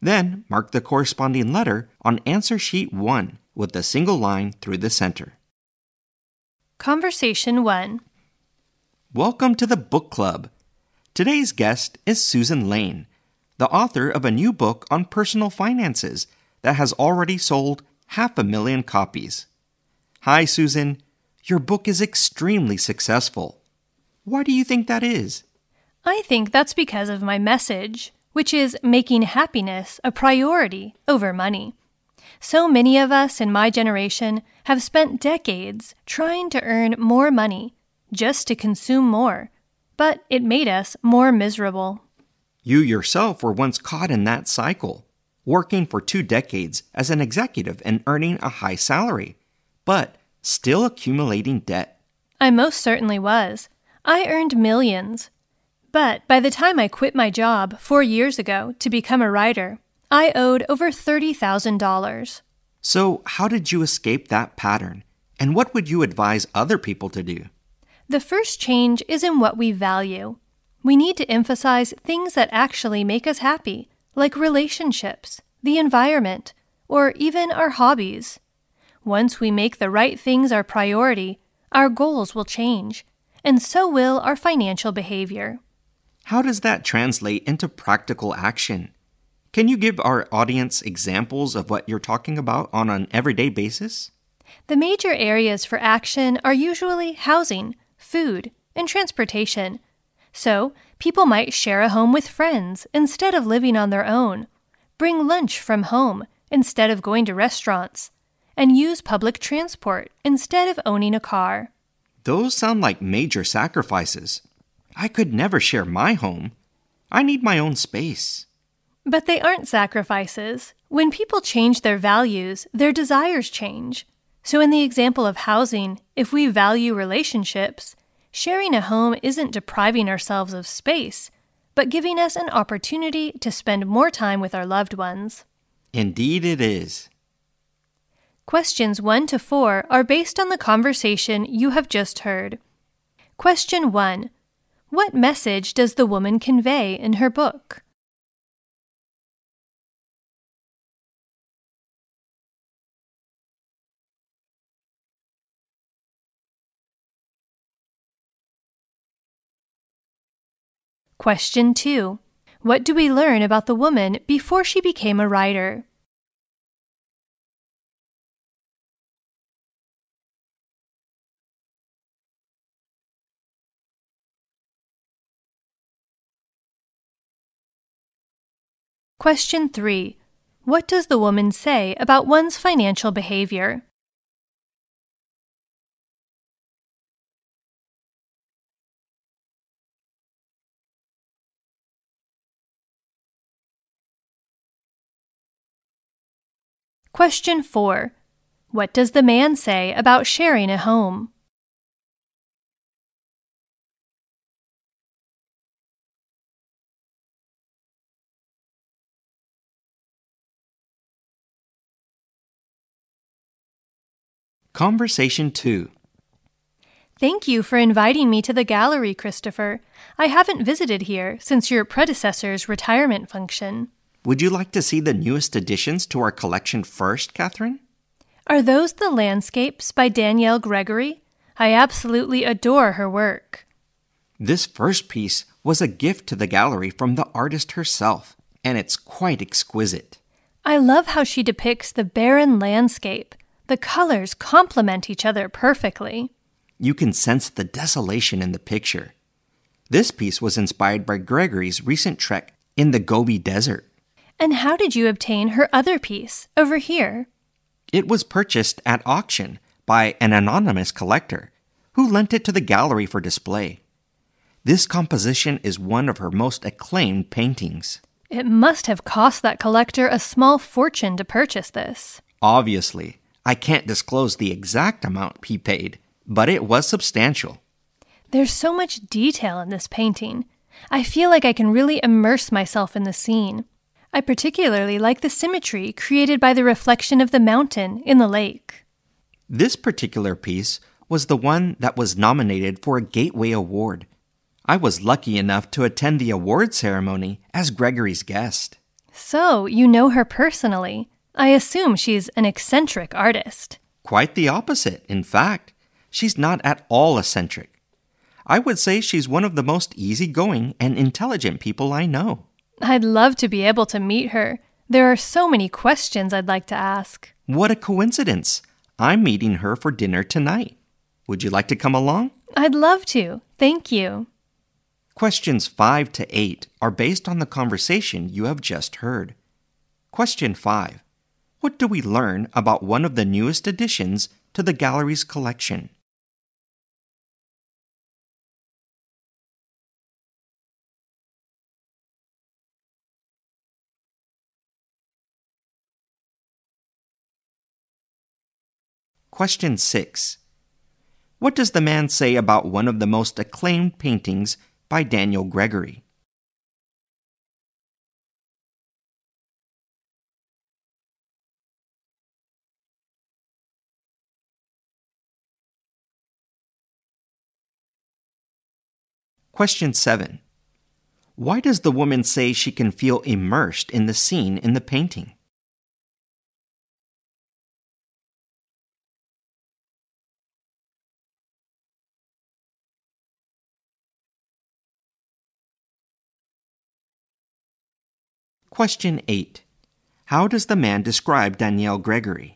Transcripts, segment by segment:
Then mark the corresponding letter on answer sheet 1 with a single line through the center. Conversation 1 Welcome to the book club. Today's guest is Susan Lane, the author of a new book on personal finances that has already sold half a million copies. Hi, Susan. Your book is extremely successful. Why do you think that is? I think that's because of my message, which is making happiness a priority over money. So many of us in my generation have spent decades trying to earn more money just to consume more, but it made us more miserable. You yourself were once caught in that cycle, working for two decades as an executive and earning a high salary, but still accumulating debt. I most certainly was. I earned millions. But by the time I quit my job four years ago to become a writer, I owed over $30,000. So, how did you escape that pattern? And what would you advise other people to do? The first change is in what we value. We need to emphasize things that actually make us happy, like relationships, the environment, or even our hobbies. Once we make the right things our priority, our goals will change, and so will our financial behavior. How does that translate into practical action? Can you give our audience examples of what you're talking about on an everyday basis? The major areas for action are usually housing, food, and transportation. So, people might share a home with friends instead of living on their own, bring lunch from home instead of going to restaurants, and use public transport instead of owning a car. Those sound like major sacrifices. I could never share my home. I need my own space. But they aren't sacrifices. When people change their values, their desires change. So, in the example of housing, if we value relationships, sharing a home isn't depriving ourselves of space, but giving us an opportunity to spend more time with our loved ones. Indeed, it is. Questions 1 to 4 are based on the conversation you have just heard. Question 1 What message does the woman convey in her book? Question 2. What do we learn about the woman before she became a writer? Question 3. What does the woman say about one's financial behavior? Question 4. What does the man say about sharing a home? Conversation 2 Thank you for inviting me to the gallery, Christopher. I haven't visited here since your predecessor's retirement function. Would you like to see the newest additions to our collection first, Catherine? Are those the landscapes by Danielle Gregory? I absolutely adore her work. This first piece was a gift to the gallery from the artist herself, and it's quite exquisite. I love how she depicts the barren landscape. The colors complement each other perfectly. You can sense the desolation in the picture. This piece was inspired by Gregory's recent trek in the Gobi Desert. And how did you obtain her other piece over here? It was purchased at auction by an anonymous collector who lent it to the gallery for display. This composition is one of her most acclaimed paintings. It must have cost that collector a small fortune to purchase this. Obviously, I can't disclose the exact amount he paid, but it was substantial. There's so much detail in this painting. I feel like I can really immerse myself in the scene. I particularly like the symmetry created by the reflection of the mountain in the lake. This particular piece was the one that was nominated for a Gateway Award. I was lucky enough to attend the award ceremony as Gregory's guest. So, you know her personally. I assume she's an eccentric artist. Quite the opposite, in fact. She's not at all eccentric. I would say she's one of the most easygoing and intelligent people I know. I'd love to be able to meet her. There are so many questions I'd like to ask. What a coincidence! I'm meeting her for dinner tonight. Would you like to come along? I'd love to. Thank you. Questions 5 to 8 are based on the conversation you have just heard. Question 5 What do we learn about one of the newest additions to the gallery's collection? Question 6 What does the man say about one of the most acclaimed paintings by Danielle Gregory? Question 7 Why does the woman say she can feel immersed in the scene in the painting? Question 8. How does the man describe Danielle Gregory?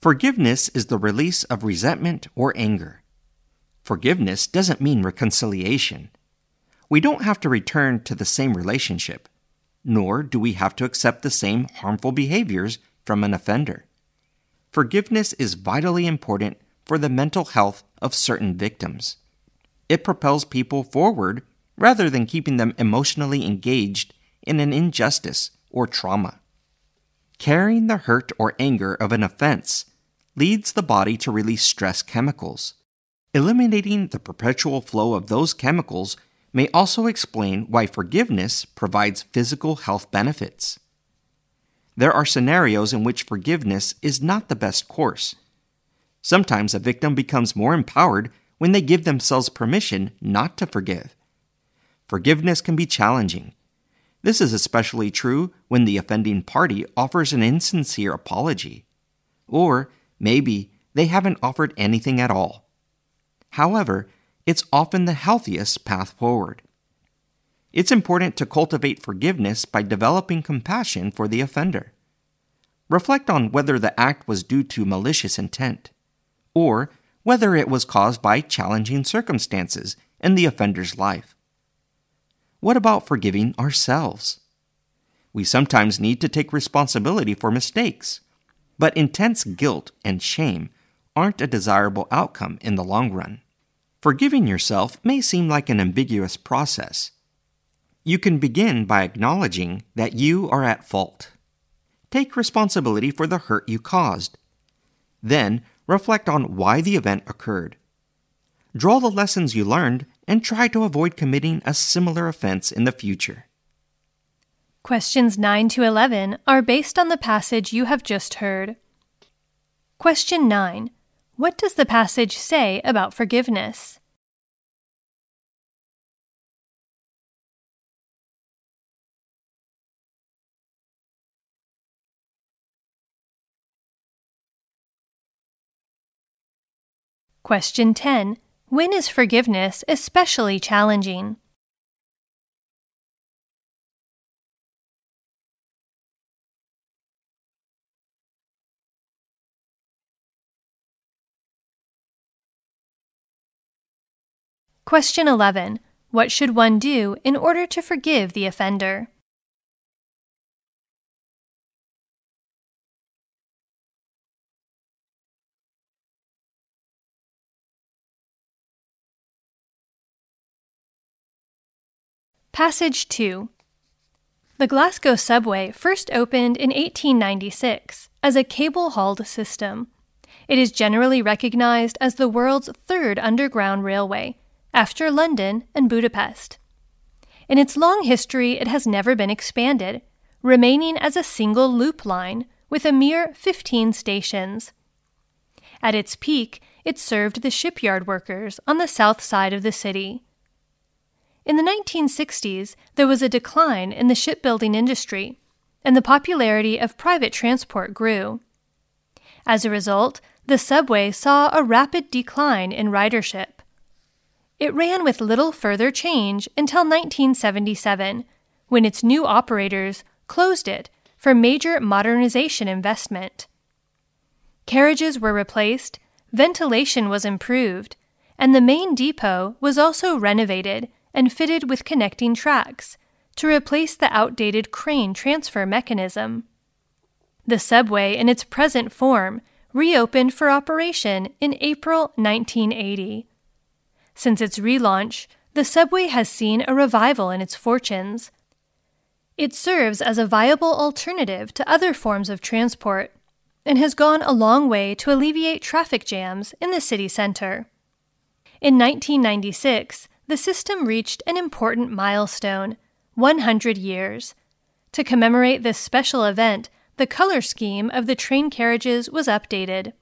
Forgiveness is the release of resentment or anger. Forgiveness doesn't mean reconciliation. We don't have to return to the same relationship nor do we have to accept the same harmful behaviors from an offender. Forgiveness is vitally important for the mental health of certain victims. It propels people forward rather than keeping them emotionally engaged in an injustice or trauma. Carrying the hurt or anger of an offense leads the body to release stress chemicals. Eliminating the perpetual flow of those chemicals may also explain why forgiveness provides physical health benefits. There are scenarios in which forgiveness is not the best course. Sometimes a victim becomes more empowered when they give themselves permission not to forgive. Forgiveness can be challenging. This is especially true when the offending party offers an insincere apology. Or maybe they haven't offered anything at all. However, it's often the healthiest path forward. It's important to cultivate forgiveness by developing compassion for the offender. Reflect on whether the act was due to malicious intent, or whether it was caused by challenging circumstances in the offender's life. What about forgiving ourselves? We sometimes need to take responsibility for mistakes, but intense guilt and shame aren't a desirable outcome in the long run. Forgiving yourself may seem like an ambiguous process. You can begin by acknowledging that you are at fault. Take responsibility for the hurt you caused. Then, reflect on why the event occurred. Draw the lessons you learned and try to avoid committing a similar offense in the future. Questions 9 to 11 are based on the passage you have just heard. Question 9 what does the passage say about forgiveness? Question 10. When is forgiveness especially challenging? Question 11. What should one do in order to forgive the offender? Passage 2 The Glasgow subway first opened in 1896 as a cable hauled system. It is generally recognized as the world's third underground railway after London and Budapest. In its long history, it has never been expanded, remaining as a single loop line with a mere 15 stations. At its peak, it served the shipyard workers on the south side of the city. In the 1960s, there was a decline in the shipbuilding industry, and the popularity of private transport grew. As a result, the subway saw a rapid decline in ridership. It ran with little further change until 1977, when its new operators closed it for major modernization investment. Carriages were replaced, ventilation was improved, and the main depot was also renovated and fitted with connecting tracks to replace the outdated crane transfer mechanism. The subway, in its present form, reopened for operation in April 1980. Since its relaunch, the subway has seen a revival in its fortunes. It serves as a viable alternative to other forms of transport and has gone a long way to alleviate traffic jams in the city center. In 1996, the system reached an important milestone 100 years. To commemorate this special event, the color scheme of the train carriages was updated.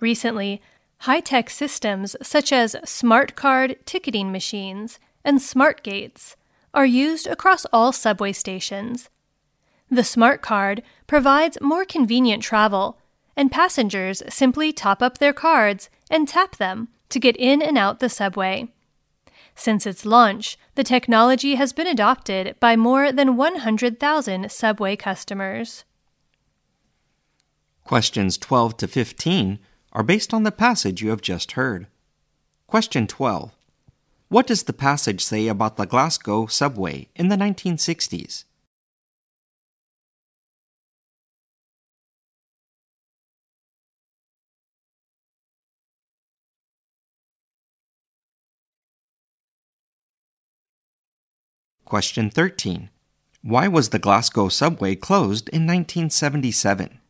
Recently, High tech systems such as smart card ticketing machines and smart gates are used across all subway stations. The smart card provides more convenient travel, and passengers simply top up their cards and tap them to get in and out the subway. Since its launch, the technology has been adopted by more than 100,000 subway customers. Questions 12 to 15 are based on the passage you have just heard. Question 12. What does the passage say about the Glasgow subway in the 1960s? Question 13. Why was the Glasgow subway closed in 1977?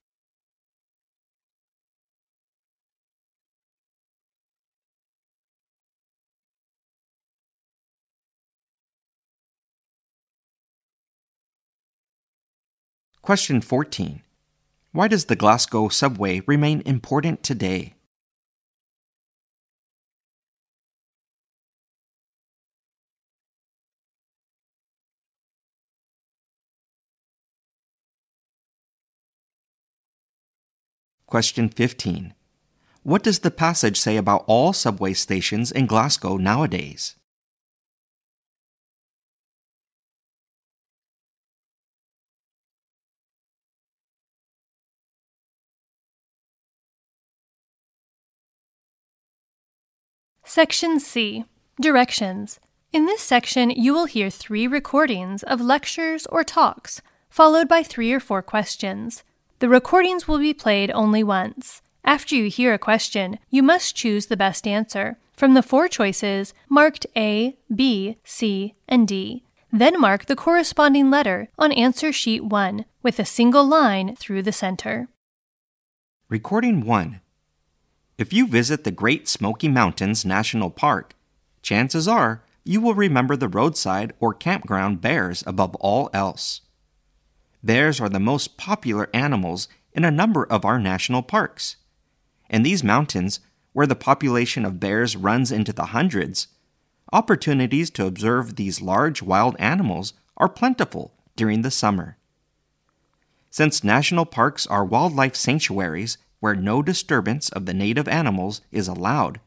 Question 14. Why does the Glasgow subway remain important today? Question 15. What does the passage say about all subway stations in Glasgow nowadays? Section C Directions. In this section, you will hear three recordings of lectures or talks, followed by three or four questions. The recordings will be played only once. After you hear a question, you must choose the best answer from the four choices marked A, B, C, and D. Then mark the corresponding letter on answer sheet 1 with a single line through the center. Recording 1 if you visit the Great Smoky Mountains National Park, chances are you will remember the roadside or campground bears above all else. Bears are the most popular animals in a number of our national parks. In these mountains, where the population of bears runs into the hundreds, opportunities to observe these large wild animals are plentiful during the summer. Since national parks are wildlife sanctuaries where no disturbance of the native animals is allowed,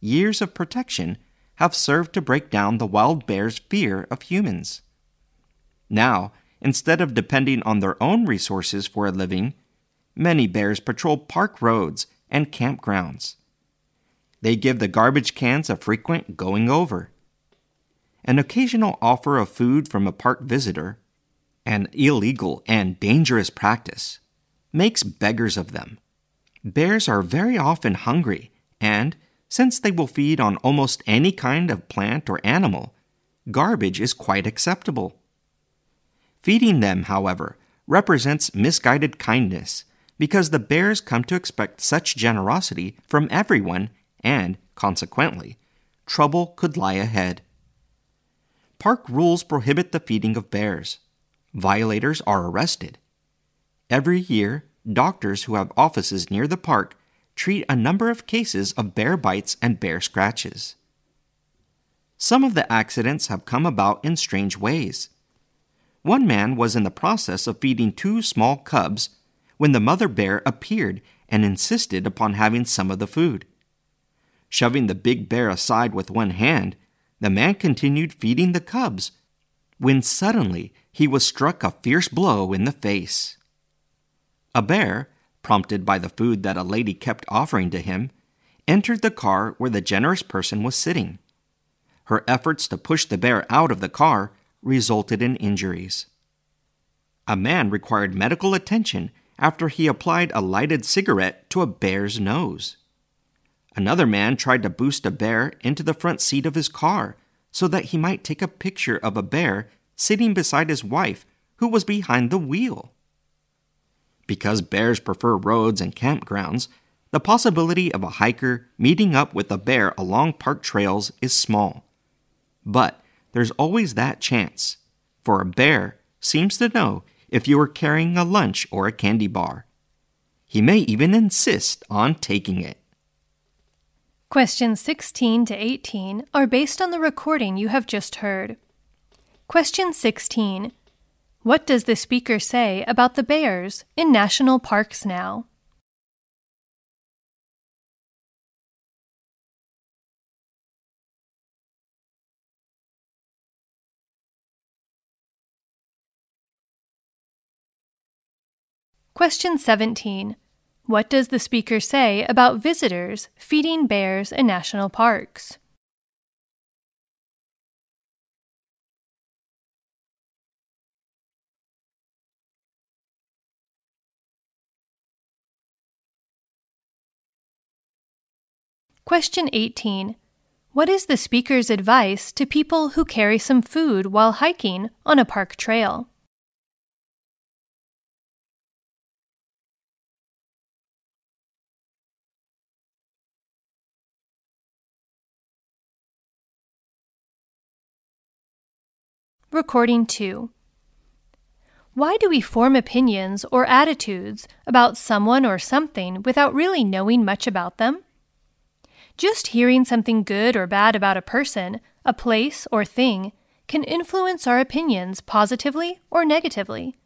years of protection have served to break down the wild bear's fear of humans. Now, instead of depending on their own resources for a living, many bears patrol park roads and campgrounds. They give the garbage cans a frequent going over. An occasional offer of food from a park visitor, an illegal and dangerous practice, makes beggars of them. Bears are very often hungry, and, since they will feed on almost any kind of plant or animal, garbage is quite acceptable. Feeding them, however, represents misguided kindness because the bears come to expect such generosity from everyone and, consequently, trouble could lie ahead. Park rules prohibit the feeding of bears. Violators are arrested. Every year, doctors who have offices near the park treat a number of cases of bear bites and bear scratches. Some of the accidents have come about in strange ways. One man was in the process of feeding two small cubs when the mother bear appeared and insisted upon having some of the food. Shoving the big bear aside with one hand, the man continued feeding the cubs, when suddenly he was struck a fierce blow in the face. A bear, prompted by the food that a lady kept offering to him, entered the car where the generous person was sitting. Her efforts to push the bear out of the car resulted in injuries. A man required medical attention after he applied a lighted cigarette to a bear's nose. Another man tried to boost a bear into the front seat of his car so that he might take a picture of a bear sitting beside his wife, who was behind the wheel. Because bears prefer roads and campgrounds, the possibility of a hiker meeting up with a bear along park trails is small. But there's always that chance, for a bear seems to know if you are carrying a lunch or a candy bar. He may even insist on taking it. Questions 16 to 18 are based on the recording you have just heard. Question 16 What does the speaker say about the bears in national parks now? Question 17 what does the speaker say about visitors feeding bears in national parks? Question 18. What is the speaker's advice to people who carry some food while hiking on a park trail? Recording 2. Why do we form opinions or attitudes about someone or something without really knowing much about them? Just hearing something good or bad about a person, a place, or thing can influence our opinions positively or negatively.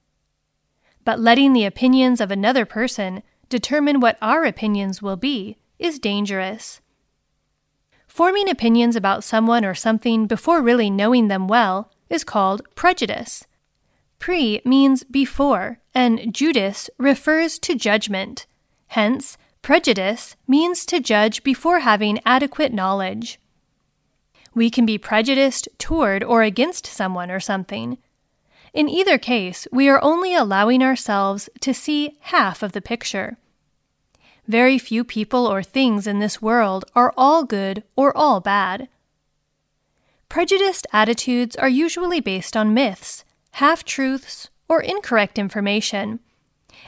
But letting the opinions of another person determine what our opinions will be is dangerous. Forming opinions about someone or something before really knowing them well is called prejudice. Pre means before, and judice refers to judgment. Hence, prejudice means to judge before having adequate knowledge. We can be prejudiced toward or against someone or something. In either case, we are only allowing ourselves to see half of the picture. Very few people or things in this world are all good or all bad. Prejudiced attitudes are usually based on myths, half truths, or incorrect information.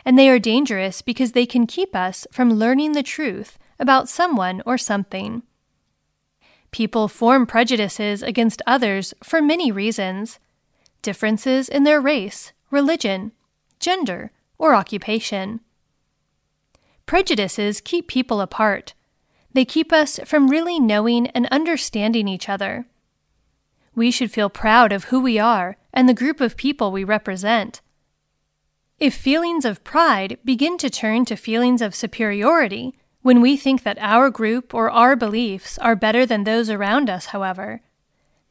And they are dangerous because they can keep us from learning the truth about someone or something. People form prejudices against others for many reasons differences in their race, religion, gender, or occupation. Prejudices keep people apart. They keep us from really knowing and understanding each other. We should feel proud of who we are and the group of people we represent. If feelings of pride begin to turn to feelings of superiority, when we think that our group or our beliefs are better than those around us, however,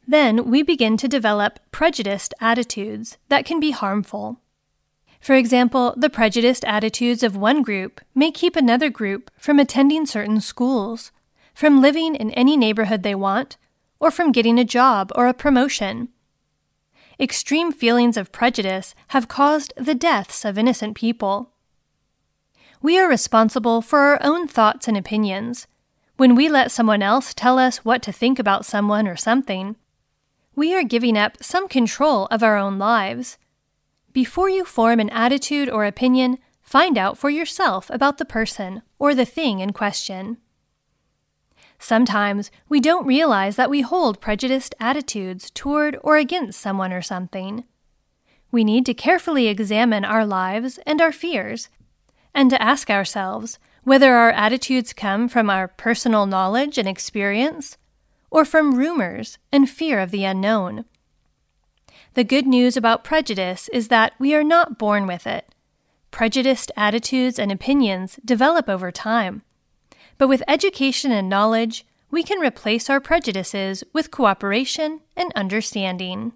then we begin to develop prejudiced attitudes that can be harmful. For example, the prejudiced attitudes of one group may keep another group from attending certain schools, from living in any neighborhood they want, or from getting a job or a promotion. Extreme feelings of prejudice have caused the deaths of innocent people. We are responsible for our own thoughts and opinions. When we let someone else tell us what to think about someone or something, we are giving up some control of our own lives. Before you form an attitude or opinion, find out for yourself about the person or the thing in question. Sometimes we don't realize that we hold prejudiced attitudes toward or against someone or something. We need to carefully examine our lives and our fears, and to ask ourselves whether our attitudes come from our personal knowledge and experience or from rumors and fear of the unknown. The good news about prejudice is that we are not born with it. Prejudiced attitudes and opinions develop over time. But with education and knowledge, we can replace our prejudices with cooperation and understanding.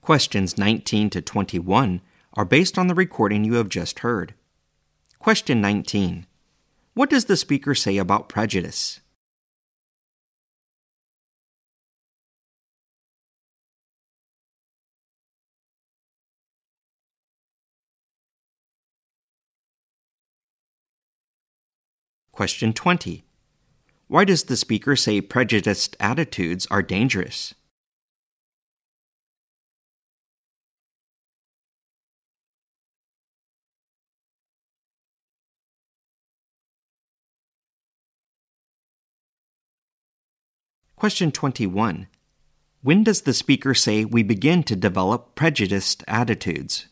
Questions 19 to 21 are based on the recording you have just heard. Question 19 What does the speaker say about prejudice? Question 20. Why does the speaker say prejudiced attitudes are dangerous? Question 21. When does the speaker say we begin to develop prejudiced attitudes?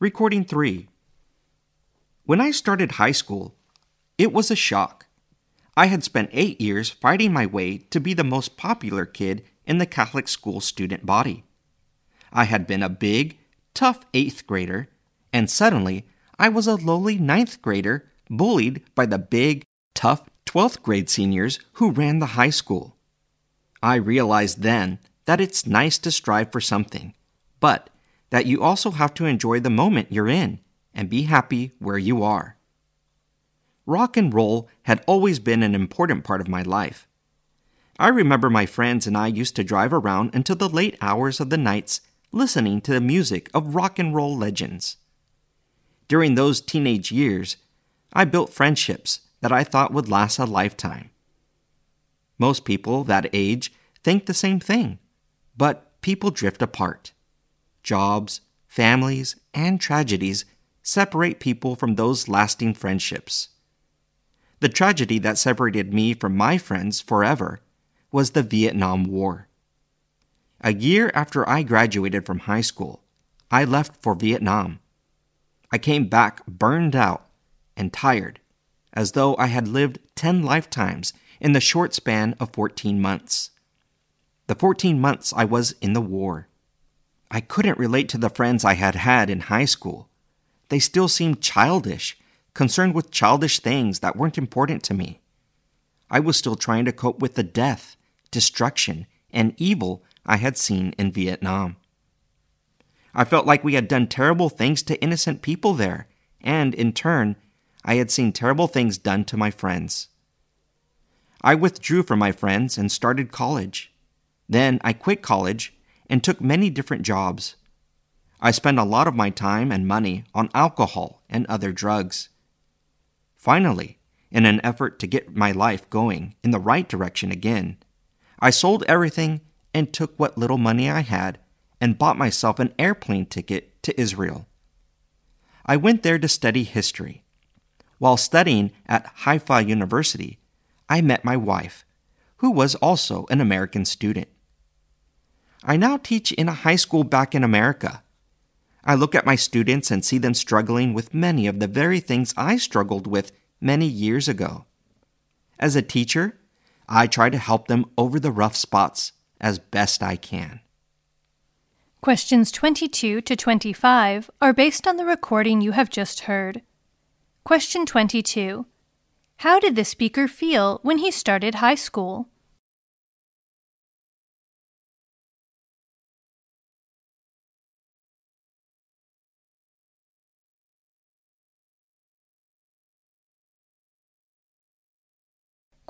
Recording 3. When I started high school, it was a shock. I had spent eight years fighting my way to be the most popular kid in the Catholic school student body. I had been a big, tough eighth grader, and suddenly I was a lowly ninth grader bullied by the big, tough 12th grade seniors who ran the high school. I realized then that it's nice to strive for something, but that you also have to enjoy the moment you're in and be happy where you are. Rock and roll had always been an important part of my life. I remember my friends and I used to drive around until the late hours of the nights listening to the music of rock and roll legends. During those teenage years, I built friendships that I thought would last a lifetime. Most people that age think the same thing, but people drift apart jobs, families, and tragedies separate people from those lasting friendships. The tragedy that separated me from my friends forever was the Vietnam War. A year after I graduated from high school, I left for Vietnam. I came back burned out and tired, as though I had lived 10 lifetimes in the short span of 14 months. The 14 months I was in the war. I couldn't relate to the friends I had had in high school. They still seemed childish, concerned with childish things that weren't important to me. I was still trying to cope with the death, destruction, and evil I had seen in Vietnam. I felt like we had done terrible things to innocent people there, and in turn, I had seen terrible things done to my friends. I withdrew from my friends and started college. Then I quit college and took many different jobs. I spent a lot of my time and money on alcohol and other drugs. Finally, in an effort to get my life going in the right direction again, I sold everything and took what little money I had and bought myself an airplane ticket to Israel. I went there to study history. While studying at Haifa University, I met my wife, who was also an American student. I now teach in a high school back in America. I look at my students and see them struggling with many of the very things I struggled with many years ago. As a teacher, I try to help them over the rough spots as best I can. Questions 22 to 25 are based on the recording you have just heard. Question 22 How did the speaker feel when he started high school?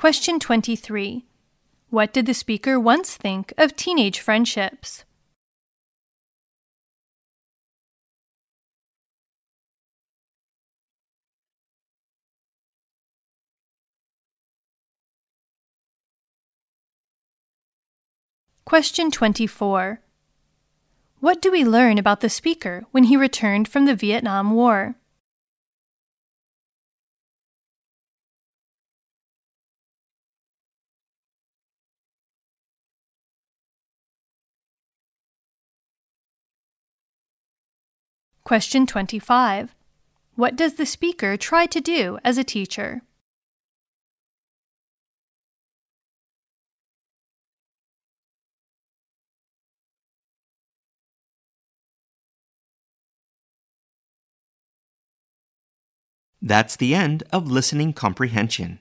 Question 23 What did the speaker once think of teenage friendships? Question 24 What do we learn about the speaker when he returned from the Vietnam War? Question 25. What does the speaker try to do as a teacher? That's the end of listening comprehension.